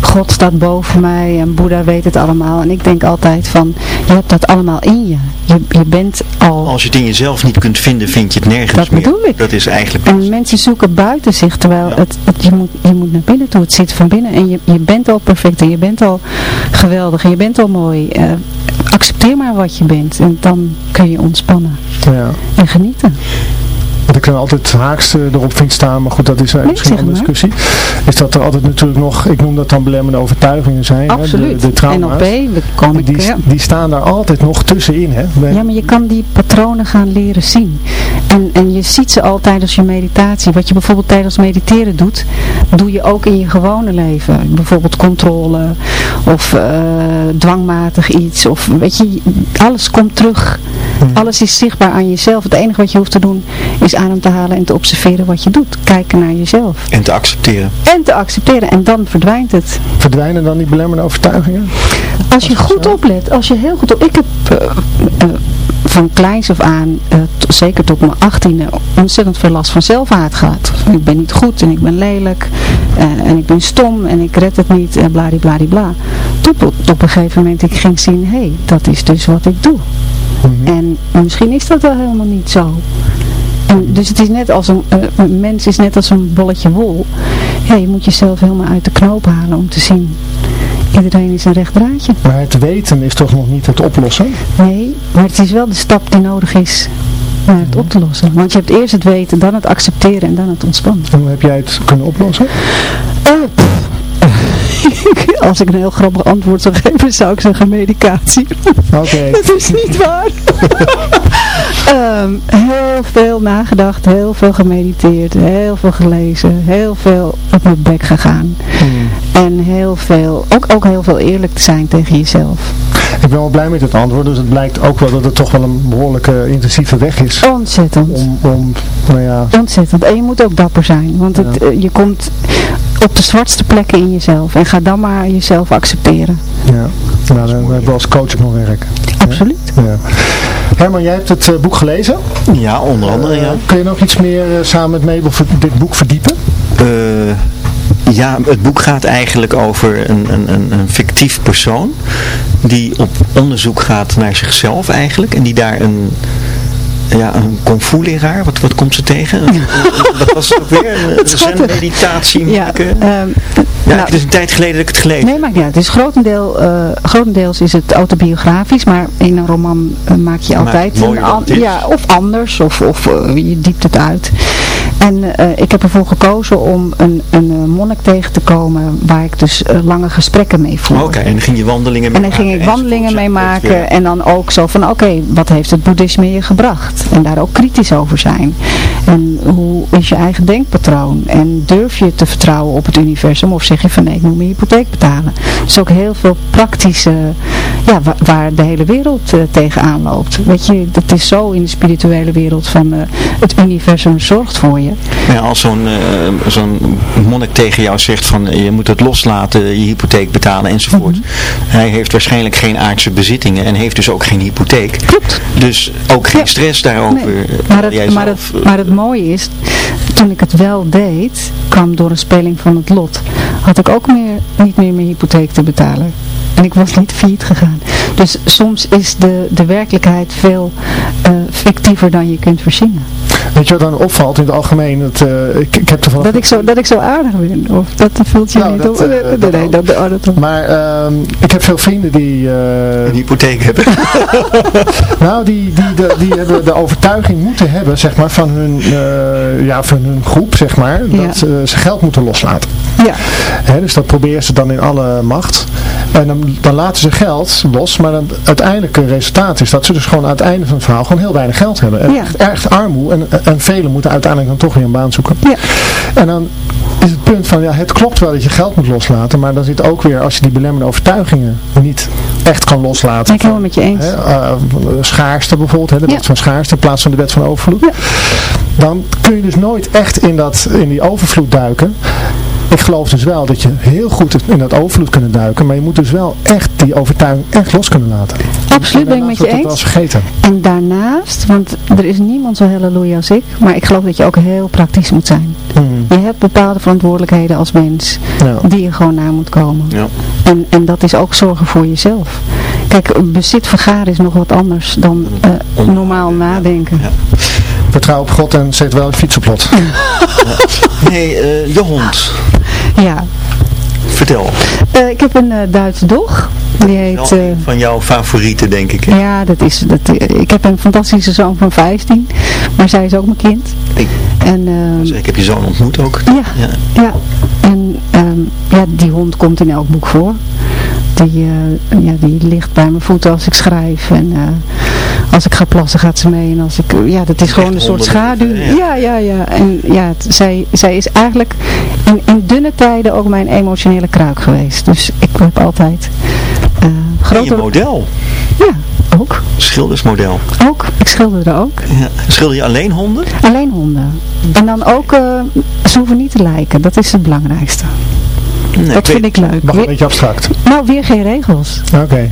God staat boven mij en Boeddha weet het allemaal. En ik denk altijd van, je hebt dat allemaal in je. Je, je bent al... Als je het in jezelf niet kunt vinden, vind je het nergens Dat meer. bedoel ik. Dat is eigenlijk... En mensen zoeken buiten zich, terwijl Ja. het, het, je, moet, je moet naar binnen toe. Het zit van binnen en je, je bent al perfect en je bent al geweldig en je bent al mooi. Accepteer maar wat je bent en dan kun je ontspannen Ja. en genieten. Wat ik dan altijd haaks eh, erop vind staan, maar goed, dat is Nee, misschien zeg een andere discussie. Is dat er altijd natuurlijk nog, ik noem dat dan belemmerende overtuigingen zijn. hè, Absoluut. De, de trauma's. NLP, we komen Die, ja. die staan daar altijd nog tussenin. Hè? Bij- Ja, maar je kan die patronen gaan leren zien. En, en je ziet ze al tijdens je meditatie. Wat je bijvoorbeeld tijdens mediteren doet, doe je ook in je gewone leven. Bijvoorbeeld controle of uh, dwangmatig iets. Of weet je, alles komt terug. Alles is zichtbaar aan jezelf. Het enige wat je hoeft te doen is adem te halen en te observeren wat je doet. Kijken naar jezelf. En te accepteren. En te accepteren. En dan verdwijnt het. Verdwijnen dan die belemmerende overtuigingen? Als je goed oplet. Als je heel goed op... Ik heb... Uh, uh, van kleins af aan, uh, zeker tot mijn achttiende, ontzettend veel last van zelfhaat gehad. Ik ben niet goed en ik ben lelijk uh, en ik ben stom en ik red het niet en bladibladibla. Tot op een gegeven moment ik ging zien, hé, hey, dat is dus wat ik doe. Mm -hmm. En misschien is dat wel helemaal niet zo. En dus het is net als een, een mens is net als een bolletje wol. Ja, je moet jezelf helemaal uit de knoop halen om te zien Iedereen is een recht draadje. Maar het weten is toch nog niet het oplossen? Nee, maar het is wel de stap die nodig is om het op te lossen. Want je hebt eerst het weten, dan het accepteren en dan het ontspannen. En hoe heb jij het kunnen oplossen? Uh, Als ik een heel grappig antwoord zou geven, zou ik zeggen medicatie. Oké. Okay. Dat is niet waar. um, heel veel nagedacht, heel veel gemediteerd, heel veel gelezen, heel veel op mijn bek gegaan. Mm. En heel veel, ook, ook heel veel eerlijk te zijn tegen jezelf. Ik ben wel blij met het antwoord, dus het blijkt ook wel dat het toch wel een behoorlijke intensieve weg is. Ontzettend. Om, om nou ja. Ontzettend. En je moet ook dapper zijn, want het, ja. je komt op de zwartste plekken in jezelf en ga dan maar jezelf accepteren. Ja, nou, dan hebben we als coach nog werk. Absoluut. Ja. Herman, jij hebt het uh, boek gelezen? Ja, onder andere, uh, ja. Kun je nog iets meer samen met Mabel dit boek verdiepen? Ja, het boek gaat eigenlijk over een, een, een, fictief persoon die op onderzoek gaat naar zichzelf eigenlijk en die daar een ja, een kung fu leraar, wat, wat komt ze tegen? dat was ook weer een zen meditatie. Ja, um, ja nou, het is een tijd geleden dat ik het gelezen Nee, maar ja, het is grotendeel, uh, grotendeels is het autobiografisch, maar in een roman uh, maak je altijd een, an ja, of anders, of, of uh, je diept het uit. En ik heb ervoor gekozen om een, een monnik tegen te komen waar ik dus lange gesprekken mee voerde. Oké, okay, en dan ging je wandelingen mee En dan ging ik wandelingen mee maken en dan ook zo van oké, okay, wat heeft het boeddhisme je gebracht? En daar ook kritisch over zijn. En hoe is je eigen denkpatroon? En durf je te vertrouwen op het universum of zeg je van nee, ik moet mijn hypotheek betalen? Dus ook heel veel praktische, ja, waar, waar de hele wereld tegenaan loopt. Weet je, dat is zo in de spirituele wereld van het universum zorgt voor je. Ja, als zo'n uh, zo'n monnik tegen jou zegt van je moet het loslaten, je hypotheek betalen enzovoort. Mm -hmm. Hij heeft waarschijnlijk geen aardse bezittingen en heeft dus ook geen hypotheek. Klopt. Dus ook geen ja. stress daarover. Nee. Maar, het, maar, het, maar het mooie is, toen ik het wel deed, kwam door een speling van het lot, had ik ook meer, niet meer mijn hypotheek te betalen. En ik was niet failliet gegaan. Dus soms is de, de werkelijkheid veel uh, fictiever dan je kunt verzinnen. Weet je wat dan opvalt in het algemeen? Dat, uh, ik, ik heb ervan dat, ik zo, dat ik zo aardig ben? Of dat vult je nou, niet dat, op? Uh, nee, dat nee, dat, dat, dat, Maar uh, ik heb veel vrienden die... Uh, een hypotheek hebben. nou, die, die, die hebben de overtuiging moeten hebben, zeg maar, van hun, ja, van hun groep, zeg maar, dat ja. ze geld moeten loslaten. Ja. Hè, dus dat proberen ze dan in alle macht. En dan, dan laten ze geld los, maar dan, het uiteindelijke resultaat is dat ze dus gewoon aan het einde van het verhaal gewoon heel weinig geld hebben. En ja. echt, echt armoede en, en velen moeten uiteindelijk dan toch weer een baan zoeken. Ja. En dan is het punt van, ja, het klopt wel dat je geld moet loslaten, maar dan zit ook weer, als je die belemmerende overtuigingen niet echt kan loslaten. Ik helemaal met je eens. Hè, uh, schaarste bijvoorbeeld, hè, de wet Ja. van schaarste in plaats van de wet van overvloed. Ja. Dan kun je dus nooit echt in, dat, in die overvloed duiken. Ik geloof dus wel dat je heel goed in dat overvloed kunnen duiken, maar je moet dus wel echt die overtuiging echt los kunnen laten. Absoluut, ben ik met je eens. vergeten. En daarnaast, want er is niemand zo halleluja als ik, maar ik geloof dat je ook heel praktisch moet zijn. Hmm. Je hebt bepaalde verantwoordelijkheden als mens Ja. die je gewoon na moet komen. Ja. En, en dat is ook zorgen voor jezelf. Kijk, bezit vergaren is nog wat anders dan uh, normaal nadenken. Ja. Vertrouw op God en zet wel een fiets op lot. Nee, uh, je hond. Ja. Vertel. Uh, ik heb een uh, Duitse dog. Die heet... Wel een van jouw favorieten, denk ik. hè? Ja, dat is, dat, ik heb een fantastische zoon van 15. Maar zij is ook mijn kind. Ik, En, ehm, dus ik heb je zoon ontmoet ook. Ja, Ja. ja. En ehm, ja, die hond komt in elk boek voor. Die, eh, ja, die ligt bij mijn voeten als ik schrijf. En eh, Als ik ga plassen gaat ze mee. En als ik, ja, dat is gewoon een soort schaduw. Ja, ja, ja. En ja, het- zij, zij is eigenlijk in, in dunne tijden ook mijn emotionele kruik geweest. Dus ik heb altijd je grote... model. Ja, ook. Schildersmodel. Ook. Ik schilderde ook. Ja. Schilder je alleen honden? Alleen honden. En dan ook, ze hoeven niet te lijken. Dat is het belangrijkste. Nee, dat vind ik leuk. Mag een beetje abstract. nou, weer geen regels. Oké.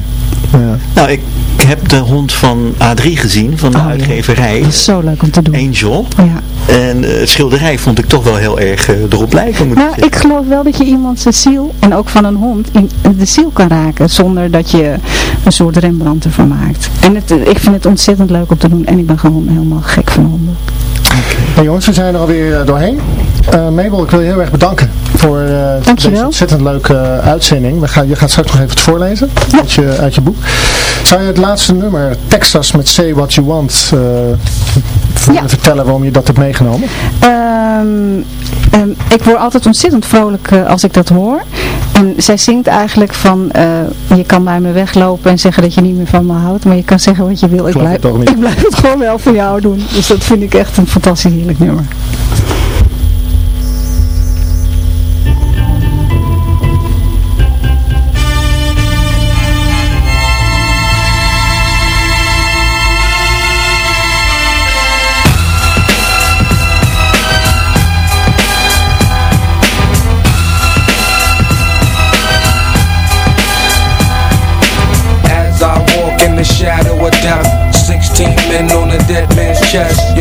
Ja. Nou, ik heb de hond van A3 gezien, van de Oh, ja. uitgeverij. Dat is zo leuk om te doen. Angel. Ja. En eh, het schilderij vond ik toch wel heel erg eh, erop lijken, moet ik Nou, zeggen. ik geloof wel dat je iemand zijn ziel, en ook van een hond, in de ziel kan raken. Zonder dat je een soort Rembrandt ervan maakt. En het, ik vind het ontzettend leuk om te doen. En ik ben gewoon helemaal gek van honden. Hey jongens, we zijn er alweer eh, doorheen. Eh, Mabel, ik wil je heel erg bedanken voor Dankjewel. deze ontzettend leuke eh, uitzending. We gaan, je gaat straks nog even het voorlezen uit, je, uit je boek. Zou je het laatste nummer, Texas met Say What You Want, eh, Ja. vertellen waarom je dat hebt meegenomen? Ehm, ehm, ik word altijd ontzettend vrolijk als ik dat hoor. En zij zingt eigenlijk van, je kan bij me weglopen en zeggen dat je niet meer van me houdt. Maar je kan zeggen wat je wil. Ik blijf, het ik blijf het gewoon wel voor jou doen. Dus dat vind ik echt een fantastisch heerlijk nummer. Chest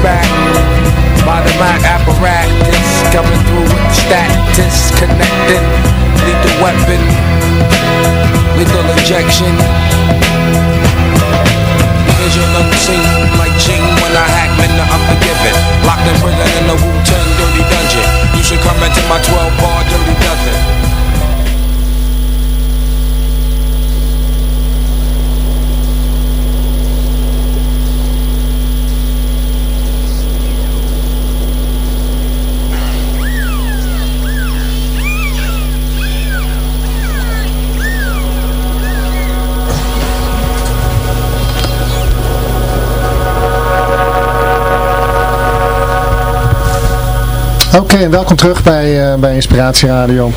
smacked. By the mic apparatus, coming through with status, connected, lethal weapon, lethal injection. Oké, en welkom terug bij, uh, bij Inspiratie Radio.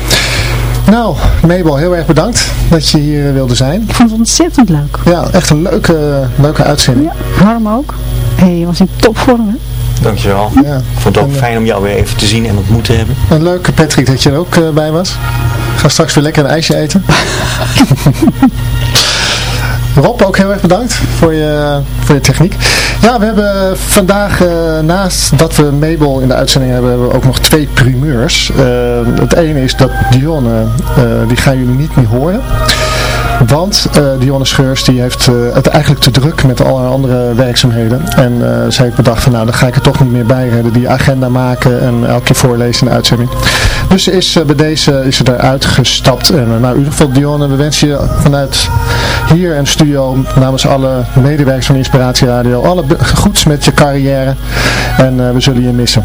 Nou, Mabel, heel erg bedankt dat je hier uh, wilde zijn. Ik vond het ontzettend leuk. Ja, echt een leuke, leuke uitzending. Ja, Harm ook. Hey, je was in topvorm, hè? Dankjewel. Ja. Ik vond het ook En, fijn om jou weer even te zien en ontmoet te hebben. En leuk, Patrick, dat je er ook uh, bij was. Ga straks weer lekker een ijsje eten. Rob, ook heel erg bedankt voor je, voor je techniek. Ja, we hebben vandaag, uh, naast dat we Mabel in de uitzending hebben, hebben we ook nog twee primeurs. Uh, het ene is dat Dionne, uh, die gaan jullie niet meer horen. Want Dionne Scheurs die heeft het eigenlijk te druk met alle andere werkzaamheden. En uh, zij heeft bedacht van nou dan ga ik er toch niet meer bij redden. Die agenda maken en elke keer voorlezen in de uitzending. Dus ze is bij deze is ze eruit gestapt. En nou in ieder geval Dionne, we wensen je vanuit hier en studio namens alle medewerkers van Inspiratie Radio alle goeds met je carrière. En we zullen je missen.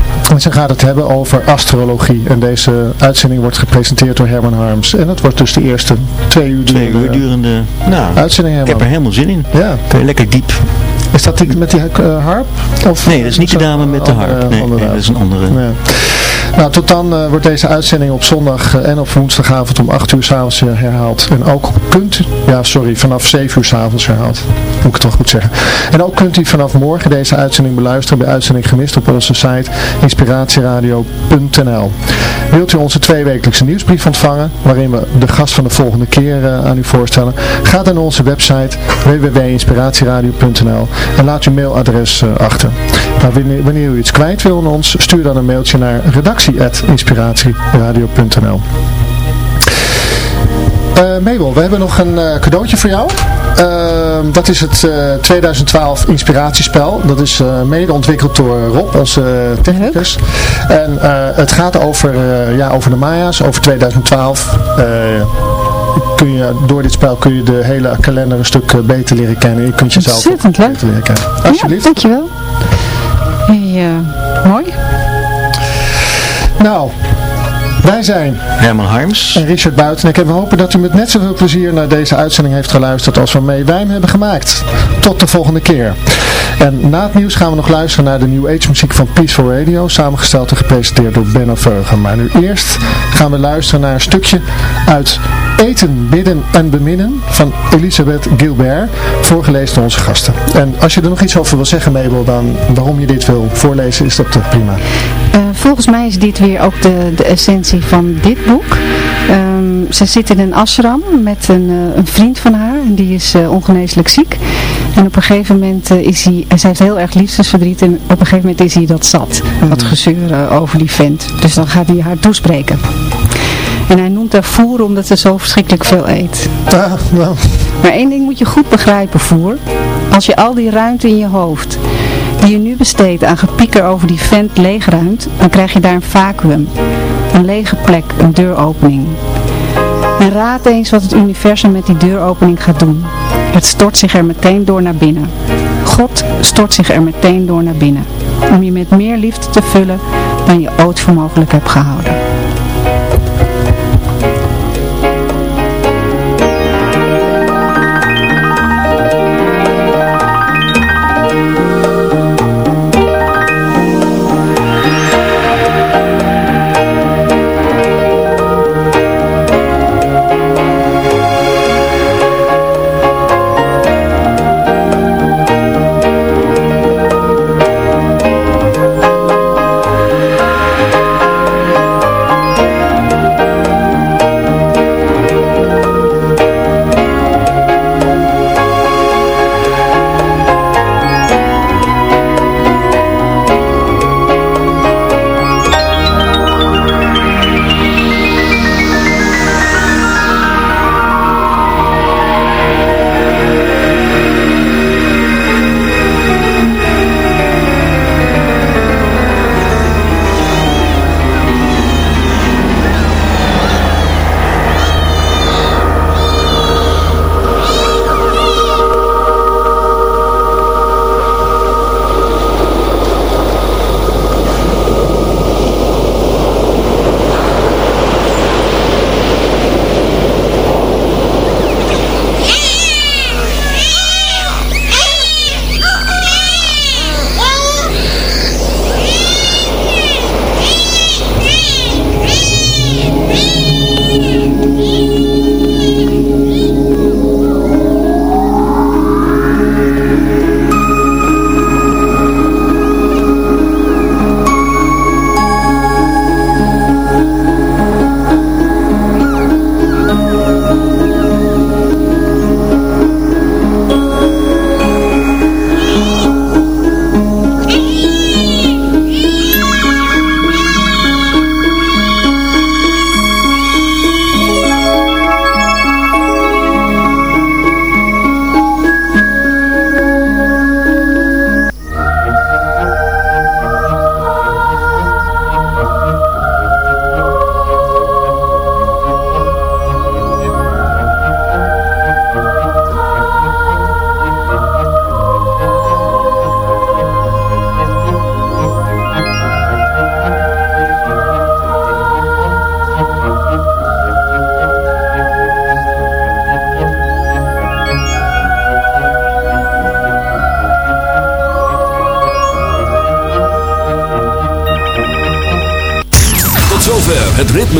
En ze gaat het hebben over astrologie. En deze uitzending wordt gepresenteerd door Herman Harms. En dat wordt dus de eerste twee uur durende, twee uur durende nou, uitzending. Herman. Ik heb er helemaal zin in. Ja. Kun je lekker diep. Is dat die met die uh, harp? Of nee, dat is niet de dame met de harp. Nee, nee dat is een andere. Nee. Nou, tot dan uh, wordt deze uitzending op zondag uh, en op woensdagavond om 8 uur s'avonds herhaald. En ook kunt u, ja sorry, vanaf 7 uur s'avonds herhaald. Moet ik het toch goed zeggen. En ook kunt u vanaf morgen deze uitzending beluisteren bij Uitzending Gemist op onze site inspiratieradio.nl Wilt u onze tweewekelijkse nieuwsbrief ontvangen, waarin we de gast van de volgende keer aan u voorstellen? Ga dan naar onze website www.inspiratieradio.nl en laat uw mailadres achter. Nou, wanneer, wanneer u iets kwijt wil aan ons, stuur dan een mailtje naar redactie.inspiratieradio.nl uh, Mabel, we hebben nog een uh, cadeautje voor jou. Uh, dat is het 2012 inspiratiespel. Dat is mede ontwikkeld door Rob, onze technicus. En het gaat over, ja, over de Maya's, over 2012 kun je, door dit spel kun je de hele kalender een stuk beter leren kennen. Je kunt jezelf beter leren kennen. Alsjeblieft. Ja, dankjewel. Hey, mooi. Nou, wij zijn Herman Harms en Richard Buiten. En we hopen dat u met net zoveel plezier naar deze uitzending heeft geluisterd als waarmee wij hem hebben gemaakt. Tot de volgende keer. En na het nieuws gaan we nog luisteren naar de New Age muziek van Peaceful Radio, samengesteld en gepresenteerd door Benno Veugen. Maar nu eerst gaan we luisteren naar een stukje uit Eten, Bidden en Beminnen van Elisabeth Gilbert, voorgelezen door onze gasten. En als je er nog iets over wil zeggen, Mabel, dan waarom je dit wil voorlezen, is dat prima. Uh, volgens mij is dit weer ook de, de essentie van dit boek. Um, ze zit in een ashram met een, uh, een vriend van haar en die is uh, ongeneeslijk ziek. En op een gegeven moment is hij, zij heeft heel erg liefdesverdriet en op een gegeven moment is hij dat zat. Wat gezeuren over die vent. Dus dan gaat hij haar toespreken. En hij noemt haar voer omdat ze zo verschrikkelijk veel eet. Ja, nou. Maar één ding moet je goed begrijpen, voer. Als je al die ruimte in je hoofd, die je nu besteedt aan gepieker over die vent leegruimt, dan krijg je daar een vacuüm. Een lege plek, een deuropening. En raad eens wat het universum met die deuropening gaat doen. Het stort zich er meteen door naar binnen. God stort zich er meteen door naar binnen. Om je met meer liefde te vullen dan je ooit voor mogelijk hebt gehouden.